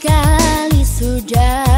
kali sudah